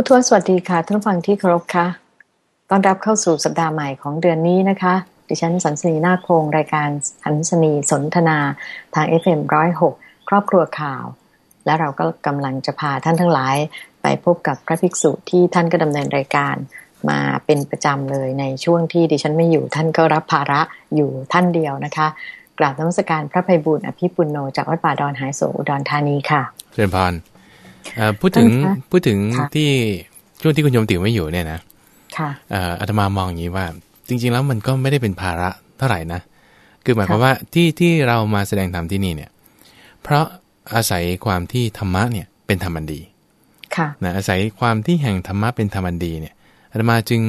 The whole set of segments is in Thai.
ผู้ทวสวัสดีค่ะท่านฟังที่เคารพค่ะต้อนรับเข้าสู่สัปดาห์ใหม่ของเดือนนี้นะคะ ดิฉันสันสนีนาคง รายการสันสนีสนทนาทาง FM106 ครอบครัวข่าว และเราก็กำลังจะพาท่านทั้งหลาย ไปพบกับพระภิกษุที่ท่านก็ดำเนินรายการมาเป็นประจำเลยในช่วงที่ดิฉันไม่อยู่ท่านก็รับภาระอยู่ท่านเดียวนะคะ กราบนมัสการพระภัยบุญอภิปุโนจากวัดป่าดอนหายโศอุดรธานีค่ะเชิญพร พูดถึงพูดถึงที่ช่วงที่คุณโยมติ๋วไม่อยู่เนี่ยนะค่ะอาตมามองอย่างนี้ว่า จริง ๆ แล้วมันก็ไม่ได้เป็นภาระเท่าไหร่นะคือหมายความว่าที่ที่เรามาแสดงธรรมที่นี่เนี่ย เพราะอาศัยความที่ธรรมะเนี่ยเป็นธรรมันดีค่ะนะอาศัยความที่แห่งธรรมะเป็นธรรมันดีเนี่ยอาตมาจึง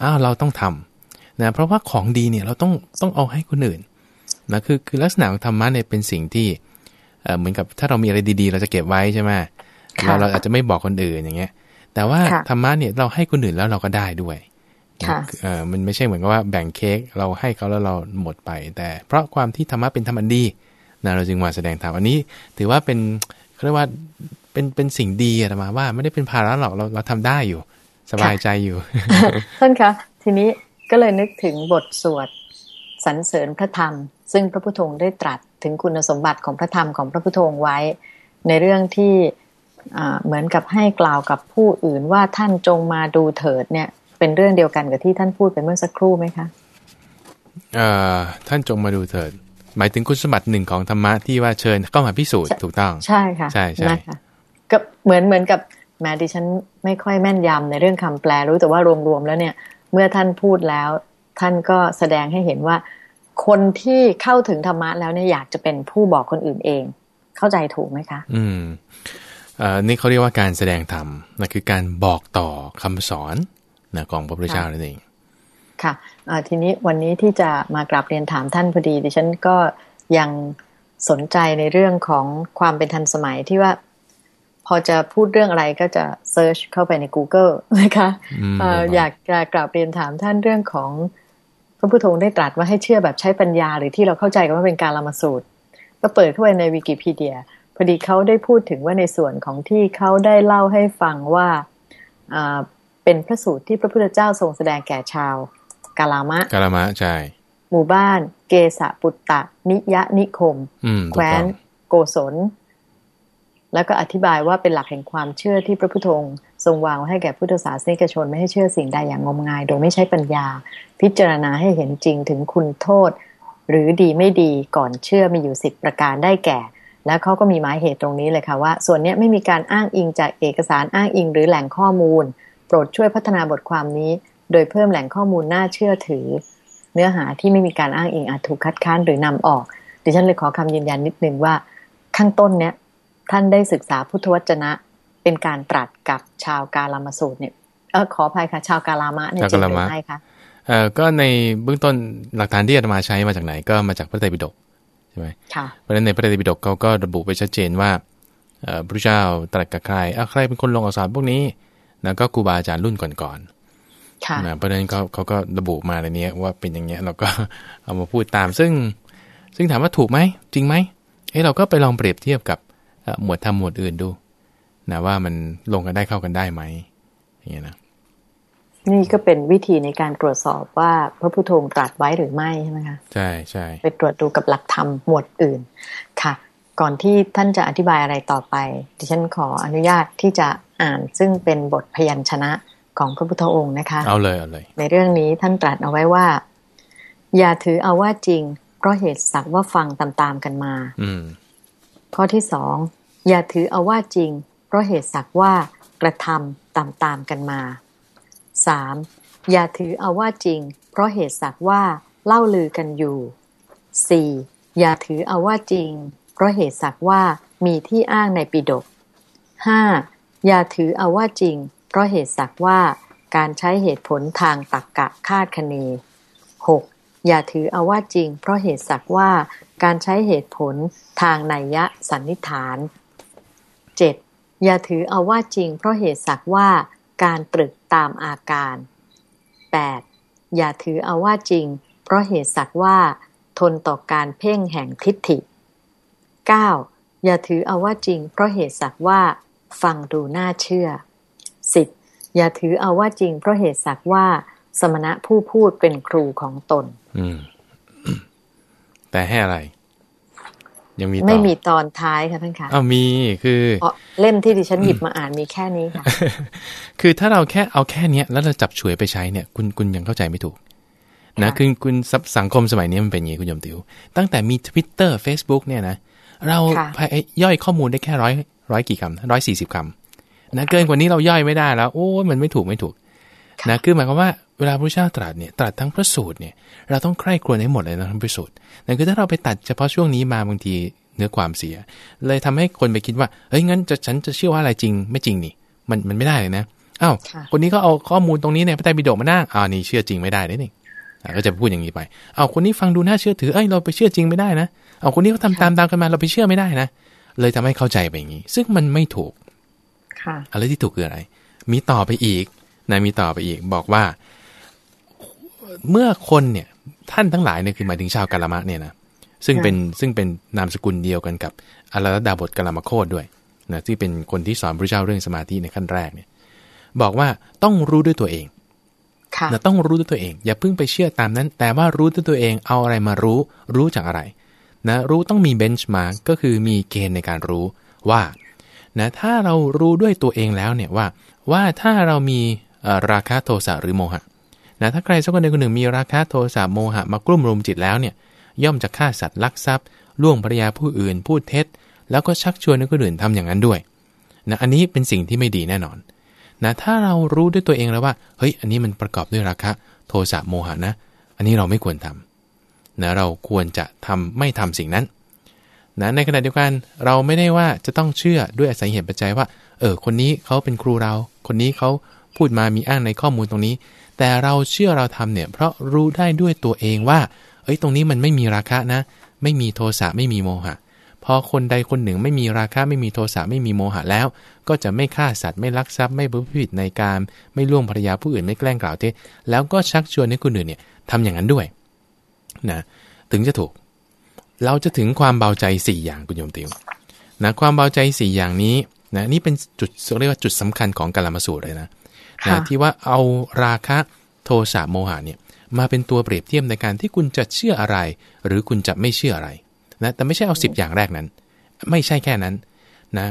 อ้าวเราต้องทำนะเพราะว่าของดีเนี่ยเราต้องต้องเอาให้คนอื่นนะคือคือลักษณะของธรรมะเนี่ยเป็นสิ่งที่เหมือนกับถ้าเรามีอะไรดีๆ เราจะเก็บไว้ใช่ไหม เราเราอาจจะไม่บอกคนอื่นอย่างเงี้ย แต่ว่าธรรมะเนี่ยเราให้คนอื่นแล้วเราก็ได้ด้วยเออมันไม่ใช่เหมือนกับว่าแบ่งเค้กเราให้เขาแล้วเราหมดไป แต่เพราะความที่ธรรมะเป็นธรรมันดีนะเราจึงมาแสดงธรรมอันนี้ ถือว่าเป็นเรียกว่าเป็นเป็นสิ่งดีอะมาว่าไม่ได้เป็นภาระหรอกเราเราทำได้อยู่ สบายใจอยู่ท่านคะทีนี้ก็เลยนึกถึงบทสวดสรรเสริญพระธรรม ซึ่งพระพุทโธได้ตรัสถึงคุณสมบัติของพระธรรมของพระพุทโธไว้ ในเรื่องที่ เหมือนกับให้กล่าวกับผู้อื่นว่าท่านจงมาดูเถิดเนี่ย เป็นเรื่องเดียวกันกับที่ท่านพูดไปเมื่อสักครู่ไหมคะท่านจงมาดูเถิด หมายถึงคุณสมบัติหนึ่งของธรรมะที่ว่าเชิญเข้ามาพิสูจน์ถูกต้อง ใช่ค่ะใช่ใช่ก็เหมือนเหมือนกับแม้ดิฉันไม่ค่อยแม่นยำในเรื่องคำแปลรู้แต่ว่ารวมๆแล้วเนี่ย เมื่อท่านพูดแล้ว ท่านก็แสดงให้เห็นว่า คนที่เข้าถึงธรรมะแล้วเนี่ยอยากจะเป็นผู้บอกคนอื่นเอง เข้าใจถูกไหมคะ อืม นี่เขาเรียกว่าการแสดงธรรมนะคือการบอกต่อคำสอนนะของพระพุทธเจ้านั่นเอง ค่ะทีนี้วันนี้ที่จะมากราบเรียนถามท่านพอดีดิฉันก็ยังสนใจในเรื่องของความเป็นทันสมัยที่ว่า พอจะพูดเรื่องอะไรก็จะเซิร์ชเข้าไปใน Google นะคะอยากจะกราบเรียนถามท่านเรื่องของพระพุทโธได้ตรัสว่าให้เชื่อแบบใช้ปัญญาหรือที่เราเข้าใจกันว่าเป็นการละมาสูตร ก็เปิดเข้าไปในวิกิพีเดีย พอดีเขาได้พูดถึงว่าในส่วนของที่เขาได้เล่าให้ฟังว่าเป็นพระสูตรที่พระพุทธเจ้าทรงแสดงแก่ชาวกาลามะกาลามะใช่หมู่บ้านเกสะปุตตะ นิยะนิคมแคว้นโกศล แล้วก็อธิบายว่าเป็นหลักแห่งความเชื่อที่พระพุทธองค์ทรงวางไว้ให้แก่พุทธศาสนิกชนไม่ให้เชื่อสิ่งใดอย่างงมงาย โดยไม่ใช้ปัญญา พิจารณาให้เห็นจริงถึงคุณโทษ หรือดีไม่ดีก่อนเชื่อมีอยู่สิบประการได้แก่ แล้วเขาก็มีหมายเหตุตรงนี้เลยค่ะว่า ส่วนนี้ไม่มีการอ้างอิงจากเอกสารอ้างอิงหรือแหล่งข้อมูล โปรดช่วยพัฒนาบทความนี้ โดยเพิ่มแหล่งข้อมูลน่าเชื่อถือ เนื้อหาที่ไม่มีการอ้างอิงอาจถูกคัดค้านหรือนำออกดิฉันเลยขอคำยืนยันนิดนึงว่า ข้างต้นเนี้ยท่านได้ศึกษาพุทธวจนะ เป็นการตรัสกับชาวกาลามาสูตรเนี่ยเออขออภัยค่ะ ชาวกาลามะเนี่ยจริงหรือไม่คะเอ่อก็ในเบื้องต้นหลักฐานที่อาตมาใช้มาจากไหนก็มาจากพระไตรปิฎก ใช่ไหมเพราะฉะนั้นในพระไตรปิฎกเขาก็ระบุไปชัดเจนว่าพระเจ้าตรัสกับใครอะใครเป็นคนลงอักษรพวกนี้นะก็ครูบาอาจารย์รุ่นก่อนๆนะเพราะฉะนั้นเขาเขาก็ระบุมาในนี้ว่าเป็นอย่างเงี้ยเราก็เอามาพูดตาม ซึ่ง ซึ่งถามว่าถูกไหมจริงไหมเฮ้เราก็ไปลองเปรียบเทียบกับหมวดธรรมหมวดอื่นดูนะว่ามันลงกันได้เข้ากันได้ไหมอย่างเงี้ยนะ นี่ก็เป็นวิธีในการตรวจสอบว่าพระพุทโธตรัสไว้หรือไม่ใช่ไหมคะใช่ใช่ไปตรวจดูกับหลักธรรมหมวดอื่นค่ะ ก่อนที่ท่านจะอธิบายอะไรต่อไป ดิฉันขออนุญาตที่จะอ่านซึ่งเป็นบทพยัญชนะของพระพุทธองค์นะคะเอาเลยเอาเลย ในเรื่องนี้ท่านตรัสเอาไว้ว่า อย่าถือเอาว่าจริง เพราะเหตุสักว่าฟังตามๆกันมา อืมข้อที่สองอย่าถือเอาว่าจริง เพราะเหตุสักว่ากระทำตามๆกันมา สามอย่าถือเอาว่าจริง เพราะเหตุสักว่าเล่าลือกันอยู่สี่อย่าถือเอาว่าจริง เพราะเหตุสักว่ามีที่อ้างในปิดกห้าอย่าถือเอาว่าจริง เพราะเหตุสักว่าการใช้เหตุผลทางตรรกกะคาดคะเนหกอย่าถือเอาว่าจริง เพราะเหตุสักว่าการใช้เหตุผลทางนัยยะสันนิฐานเจ็ดอย่าถือเอาว่าจริง เพราะเหตุสักว่า การตรึกตามอาการ 8. อย่าถือเอาว่าจริง เพราะเหตุสักว่า ทนต่อการเพ่งแห่งทิฏฐิ 9. อย่าถือเอาว่าจริง เพราะเหตุสักว่า ฟังดูน่าเชื่อ 10. อย่าถือเอาว่าจริง เพราะเหตุสักว่า สมณะผู้พูดเป็นครูของตน อืม แต่ให้อะไร ยังมีต่อไม่มีตอนท้ายค่ะท่านคะอ้าวมีคือเพราะเล่มที่ดิฉันหยิบมาอ่านมีแค่นี้ค่ะ คือถ้าเราแค่เอาแค่เนี้ยแล้วเราจับฉวยไปใช้เนี่ย คุณคุณยังเข้าใจไม่ถูกนะค่ะคือคุณสังสังคมสมัยนี้มันเป็นอย่างนี้คุณยมติว ตั้งแต่มี Twitter Facebook เนี่ยนะ เราค่ะพยย่อยข้อมูลได้แค่ร้อยร้อยกี่คำร้อยสี่สิบคำนะเกินกว่านี้เราย่อยไม่ได้แล้ว โอ้ยมันไม่ถูกไม่ถูกนะคือหมายความว่า เวลาพระเจ้าตรัสเนี่ยตรัสทั้งพระสูตรเนี่ยเราต้องใคร่ครวญให้หมดเลยนะทั้งพระสูตรนั่นคือถ้าเราไปตัดเฉพาะช่วงนี้มาบางทีเนื้อความเสีย เลยทำให้คนไปคิดว่าเฮ้ยงั้นจะฉันจะเชื่อว่าอะไรจริงไม่จริงนี่ มันมันไม่ได้เลยนะอ้าวค่ะคนนี้ก็เอาข้อมูลตรงนี้เนี่ยพระไตรปิฎกมานั่งอ่านี่เชื่อจริงไม่ได้เลยนี่อะก็จะพูดอย่างนี้ไปเอาคนนี้ฟังดูน่าเชื่อถือเอ้ยเราไปเชื่อจริงไม่ได้นะเอาคนนี้เขาทำตามตามกันมาเราไปเชื่อไม่ได้นะเลยทำให้เข้าใจไปอย่างนี้ ซึ่งมันไม่ถูกค่ะอะไรที่ถูกคืออะไร มีต่อไปอีกนะมีต่อไปอีกบอกว่า เมื่อคนเนี่ยท่านทั้งหลายเนี่ยคือหมายถึงชาวกาลามะเนี่ยนะซึ่งเป็นซึ่งเป็นนามสกุลเดียวกันกับอาราลดาบทกาลามโคดด้วยนะที่เป็นคนที่สอนพระเจ้าเรื่องสมาธิในขั้นแรกเนี่ย บอกว่าต้องรู้ด้วยตัวเองค่ะนะต้องรู้ด้วยตัวเอง อย่าเพิ่งไปเชื่อตามนั้น แต่ว่ารู้ด้วยตัวเองเอาอะไรมารู้ รู้จากอะไรนะรู้ต้องมีเบนช์มาร์กก็คือมีเกณฑ์ในการรู้ว่านะถ้าเรารู้ด้วยตัวเองแล้วเนี่ยว่าว่าถ้าเรามีเอ่อราคะโทสะหรือโมหะ นะถ้าใครสักคนใดคนหนึ่งมีราคะโทสะโมหะมากลุ่มรุมจิตแล้วเนี่ยย่อมจะฆ่าสัตว์ลักทรัพย์ล่วงภรรยาผู้อื่น พูดเท็จ แล้วก็ชักชวนคนอื่นทำอย่างนั้นด้วยนะอันนี้เป็นสิ่งที่ไม่ดีแน่นอนนะถ้าเรารู้ด้วยตัวเองแล้วว่าเฮ้ยอันนี้มันประกอบด้วยราคะโทสะโมหะนะ อันนี้เราไม่ควรทำนะเราควรจะทำไม่ทำสิ่งนั้นนะในขณะเดียวกันเราไม่ได้ว่าจะต้องเชื่อด้วยอาศัยเหตุปัจจัยว่า เออ คนนี้เขาเป็นครูเรา คนนี้เขา พูดมามีอ้างในข้อมูลตรงนี้ แต่เราเชื่อเราทำเนี่ย เพราะรู้ได้ด้วยตัวเองว่า เอ้ย ตรงนี้มันไม่มีราคะนะ ไม่มีโทสะไม่มีโมหะ พอคนใดคนหนึ่งไม่มีราคะไม่มีโทสะไม่มีโมหะแล้ว ก็จะไม่ฆ่าสัตว์ไม่ลักทรัพย์ไม่ประพฤติในการไม่ล่วงภรรยาผู้อื่นไม่แกล้งกล่าวเท็จแล้วก็ชักชวนให้คนอื่นเนี่ยทำอย่างนั้นด้วยนะถึงจะถูก เราจะถึงความเบาใจ 4 อย่างคุณโยมติวนะความเบาใจ 4 อย่างนี้นะนี่เป็นจุดเรียกว่าจุดสำคัญของกาลามสูตรเลยนะ นะที่ว่าเอาราคะโทสะโมหะเนี่ยมาเป็นตัวเปรียบเทียบในการที่คุณจะเชื่ออะไร หรือคุณจะไม่เชื่ออะไรนะแต่ไม่ใช่เอา 10 อย่างแรกนั้น ไม่ใช่แค่นั้นนะ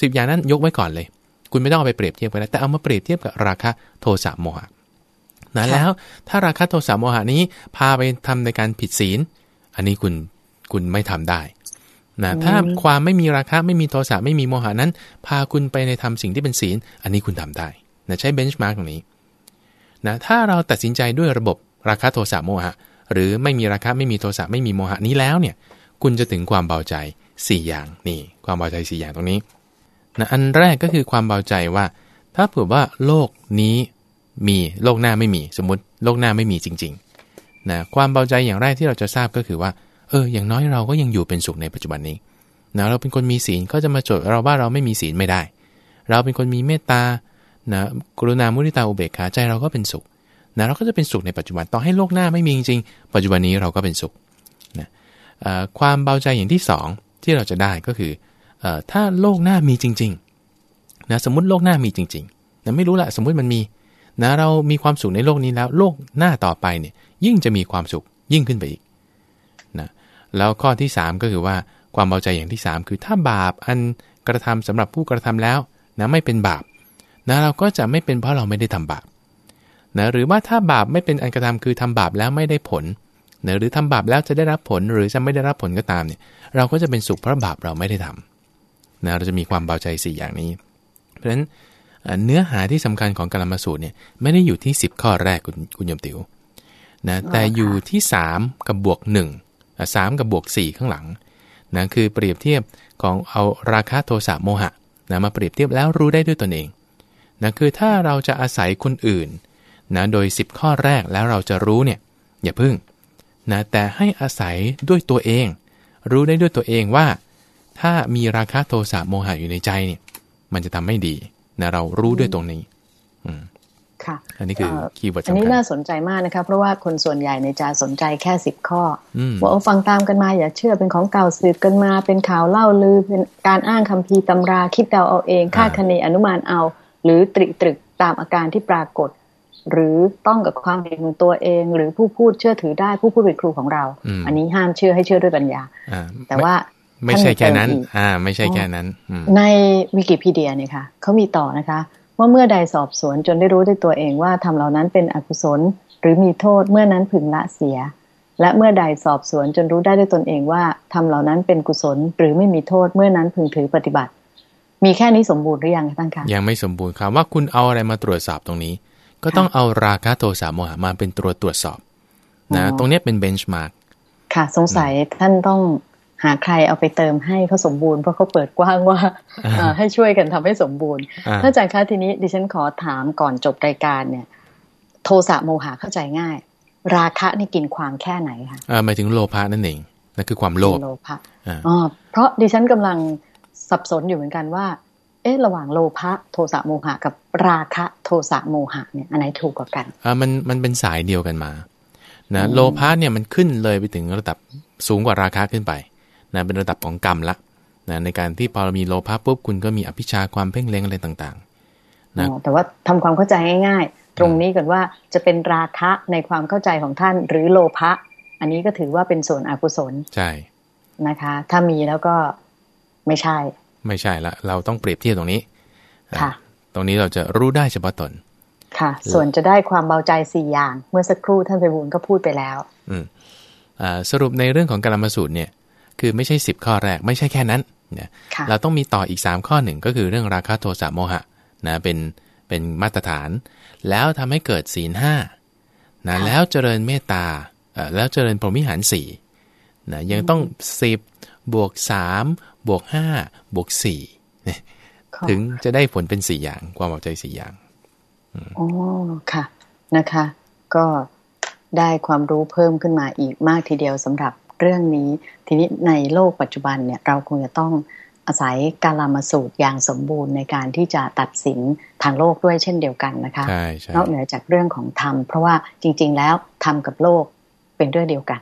สิอย่างนั้นยกไว้ก่อนเลย คุณไม่ต้องเอาไปเปรียบเทียบกันนะแต่เอามาเปรียบเทียบกับราคะโทสะโมหะนะค่ะแล้วถ้าราคะโทสะโมหะนี้พาไปทำในการผิดศีล อันนี้คุณคุณไม่ทำได้นะถ้าความไม่มีราคะไม่มีโทสะไม่มีโมหะนั้น พาคุณไปในทำสิ่งที่เป็นศีล อันนี้คุณทำได้ นะใช้เบนช์มาร์กตรงนี้นะถ้าเราตัดสินใจด้วยระบบราคะโทสะโมหะ หรือไม่มีราคะไม่มีโทสะไม่มีโมหะนี้แล้วเนี่ยคุณจะถึงความเบาใจ 4 อย่างนี่ความเบาใจ 4 อย่างตรงนี้นะอันแรกก็คือความเบาใจว่า ถ้าเผื่อว่าโลกนี้มีโลกหน้าไม่มีสมมติโลกหน้าไม่มีจริงๆนะความเบาใจอย่างแรกที่เราจะทราบก็คือว่าเอออย่างน้อยเราก็ยังอยู่เป็นสุขในปัจจุบันนี้นะเราเป็นคนมีศีลก็จะมาโจทย์เราว่าเราไม่มีศีลไม่ได้ เราเป็นคนมีเมตตา นะกรุณามุทิตาอุเบกขาใจเราก็เป็นสุขนะเราก็จะเป็นสุขในปัจจุบันต่อให้โลกหน้าไม่มีจริงๆปัจจุบันนี้เราก็เป็นสุขเอ่อความเบาใจอย่างที่สองที่เราจะได้ก็คืออถ้าโลกหน้ามีจริงๆนะสมมุติโลกหน้ามีจริงๆนะไม่รู้ละสมมุติมันมีนะเรามีความสุขในโลกนี้แล้ว โลกหน้าต่อไปเนี่ยยิ่งจะมีความสุขยิ่งขึ้นไปอีกนะแล้วข้อที่ 3 ก็คือว่าความเบาใจอย่างที่ 3 คือถ้าบาปอันกระทำสำหรับผู้กระทำแล้วนะไม่เป็นบาป นะเราก็จะไม่เป็นเพราะเราไม่ได้ทำบาปนะหรือว่าถ้าบาปไม่เป็นอันกระทำคือทำบาปแล้วไม่ได้ผลนะหรือทำบาปแล้วจะได้รับผลหรือจะไม่ได้รับผลก็ตามเนี่ยเราก็จะเป็นสุขเพราะบาปเราไม่ได้ทำนะเราจะมีความเบาใจ4อย่างนี้ เพราะฉะนั้นเอ่อเนื้อหาที่สำคัญของกาลมาสูตรเนี่ยไม่ได้อยู่ที่ 10 ข้อแรกคุณคุณโยมติวนะแต่อยู่ที่ 3 กับบวก1อะสามกับบวก 4 ข้างหลังนะคือเปรียบเทียบของเอาราคะโทสะโมหะนะมาเปรียบเทียบแล้วรู้ได้ด้วยตนเอง นะคือถ้าเราจะอาศัยคนอื่นนะโดย 10 ข้อแรกแล้วเราจะรู้เนี่ยอย่าพึ่งนะแต่ให้อาศัยด้วยตัวเอง รู้ได้ด้วยตัวเองว่า ถ้ามีราคะโทสะโมหะอยู่ในใจเนี่ย มันจะทำไม่ดีนะเรารู้ด้วยตรงนี้ อืมค่ะอันนี้คือเอ่อ keyword อันนี้สำคัญน่าสนใจมากนะคะเพราะว่าคนส่วนใหญ่เนี่ยจะสนใจแค่สิบข้ออืมว่าเอาฟังตามกันมาอย่าเชื่อเป็นของเก่าสืบกันมา เป็นข่าวเล่าลือเป็นการอ้างคัมภีร์ตำราคิดเดาเอาเองคาดคะเนอนุมานเอา หรือตริตรึกตามอาการที่ปรากฏ หรือต้องกับความเห็นของตัวเอง หรือผู้พูดเชื่อถือได้ผู้พูดเป็นครูของเราอืมอันนี้ห้ามเชื่อให้เชื่อด้วยปัญญาอ่าแต่ว่าไม่ใช่แค่นั้นท่านมีเติมอีกอ่า ไม่ใช่แค่นั้นอืมในวิกิพีเดียเนี่ยค่ะเขามีต่อนะคะ ว่าเมื่อใดสอบสวนจนได้รู้ด้วยตัวเองว่าทำเหล่านั้นเป็นอกุศล หรือมีโทษเมื่อนั้นพึงละเสีย และเมื่อใดสอบสวนจนรู้ได้ด้วยตนเองว่าทำเหล่านั้นเป็นกุศล หรือไม่มีโทษเมื่อนั้นพึงถือปฏิบัติ มีแค่นี้สมบูรณ์หรือยังคะท่านคะยังไม่สมบูรณ์คำว่าคุณเอาอะไรมาตรวจสอบตรงนี้ ก็ต้องเอาราคะโทสะโมหะมาเป็นตัวตรวจสอบนะอ๋อตรงเนี้ยเป็นเบนช์มาร์กค่ะ สงสัยท่านต้องหาใครเอาไปเติมให้เขาสมบูรณ์เพราะเขาเปิดกว้างว่าเอ่อให้ช่วยกันทำให้สมบูรณ์อ่าท่านอาจารย์คะทีนี้ดิฉันขอถามก่อนจบรายการเนี่ย โทสะโมหะเข้าใจง่าย ราคะนี่กินความแค่ไหนคะอ่าหมายถึงโลภะนั่นเองนั่นคือความโลภโลภะอ่าอ๋อเพราะดิฉันกำลัง สับสนอยู่เหมือนกันว่า เอ๊ะระหว่างโลภะโทสะโมหะ กับราคะโทสะโมหะเนี่ยอันไหนถูกกว่ากันอ่ามันมันเป็นสายเดียวกันมานะอืมโลภะเนี่ยมันขึ้นเลยไปถึงระดับสูงกว่าราคะขึ้นไปนะเป็นระดับของกรรมละนะในการที่พอเรามีโลภะปุ๊บคุณก็มีอภิชาความเพ่งเล็งอะไรต่างนะอ๋อแต่ว่าทำความเข้าใจง่ายๆ ตรงนี้ก่อนว่าจะเป็นราคะในความเข้าใจของท่าน หรือโลภะอันนี้ก็ถือว่าเป็นส่วนอกุศลๆใช่นะคะ ถ้ามีแล้วก็ ไม่ใช่ ไม่ใช่ละ เราต้องเปรียบเทียบตรงนี้อ่าค่ะ ตรงนี้เราจะรู้ได้เฉพาะตน ค่ะ ส่วนจะได้ความเบาใจสี่อย่าง เมื่อสักครู่ท่านไปบูลย์ก็พูดไปแล้ว อืมอ่าสรุปในเรื่องของกรรมสูตรเนี่ย คือไม่ใช่10ข้อแรก ไม่ใช่แค่นั้นนะค่ะเราต้องมีต่ออีก3ข้อหนึ่งก็คือเรื่องราคะโทสะโมหะนะเป็นเป็นมาตรฐาน แล้วทำให้เกิดศีลห้านะแล้วเจริญเมตตาเอ่อแล้วเจริญพรหมิหารสี่นะยังต้อง10บวก3 บวก5บวก4เนี่ยขอถึงจะได้ผลเป็น4อย่างความเอาใจ4อย่างอ๋อค่ะนะคะ ก็ได้ความรู้เพิ่มขึ้นมาอีกมากทีเดียวสำหรับเรื่องนี้ ทีนี้ในโลกปัจจุบันเนี่ยเราคงจะต้องอาศัยการลามาสูตรอย่างสมบูรณ์ในการที่จะตัดสินทางโลกด้วยเช่นเดียวกันนะคะใช่ใช่นอกเหนือจากเรื่องของธรรม เพราะว่าจริง ๆ แล้วธรรมกับโลกเป็นเรื่องเดียวกัน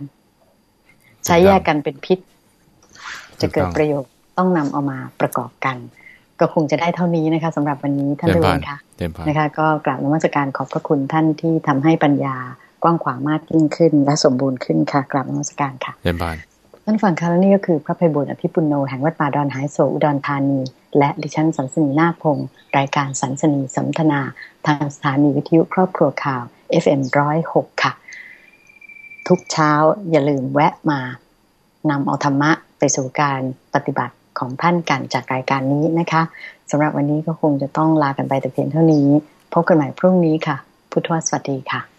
ใช้แยกกันเป็นพิษ จะเกิดประโยชน์ต้องนำเอามาประกอบกัน ก็คงจะได้เท่านี้นะคะสำหรับวันนี้ท่านเจริไปญพวัรนค่ะเจริญพรนะคะ ก็กราบนมัสการขอบพระคุณท่านที่ทำให้ปัญญากว้างขวางมากยิ่งขึ้น และสมบูรณ์ขึ้นค่ะกราบนมัสการค่ะเจริญพรท่านฟังค่ะและนี่ก็คือพระภัยบุญอภิปุโนแห่งวัดป่าดอนหายโศกอุดรธานี และดิฉันสันสนีนาคพงศ์รายการสันสนีสัมทนา ทางสถานีวิทยุครอบครัวข่าว FM106 ค่ะ ทุกเช้าอย่าลืมแวะมา นำเอาธรรมะไปสู่การปฏิบัติของท่านกันจากรายการนี้นะคะสำหรับวันนี้ก็คงจะต้องลากันไปแต่เพียงเท่านี้ พบกันใหม่พรุ่งนี้ค่ะ พุทธวสวัสดีค่ะ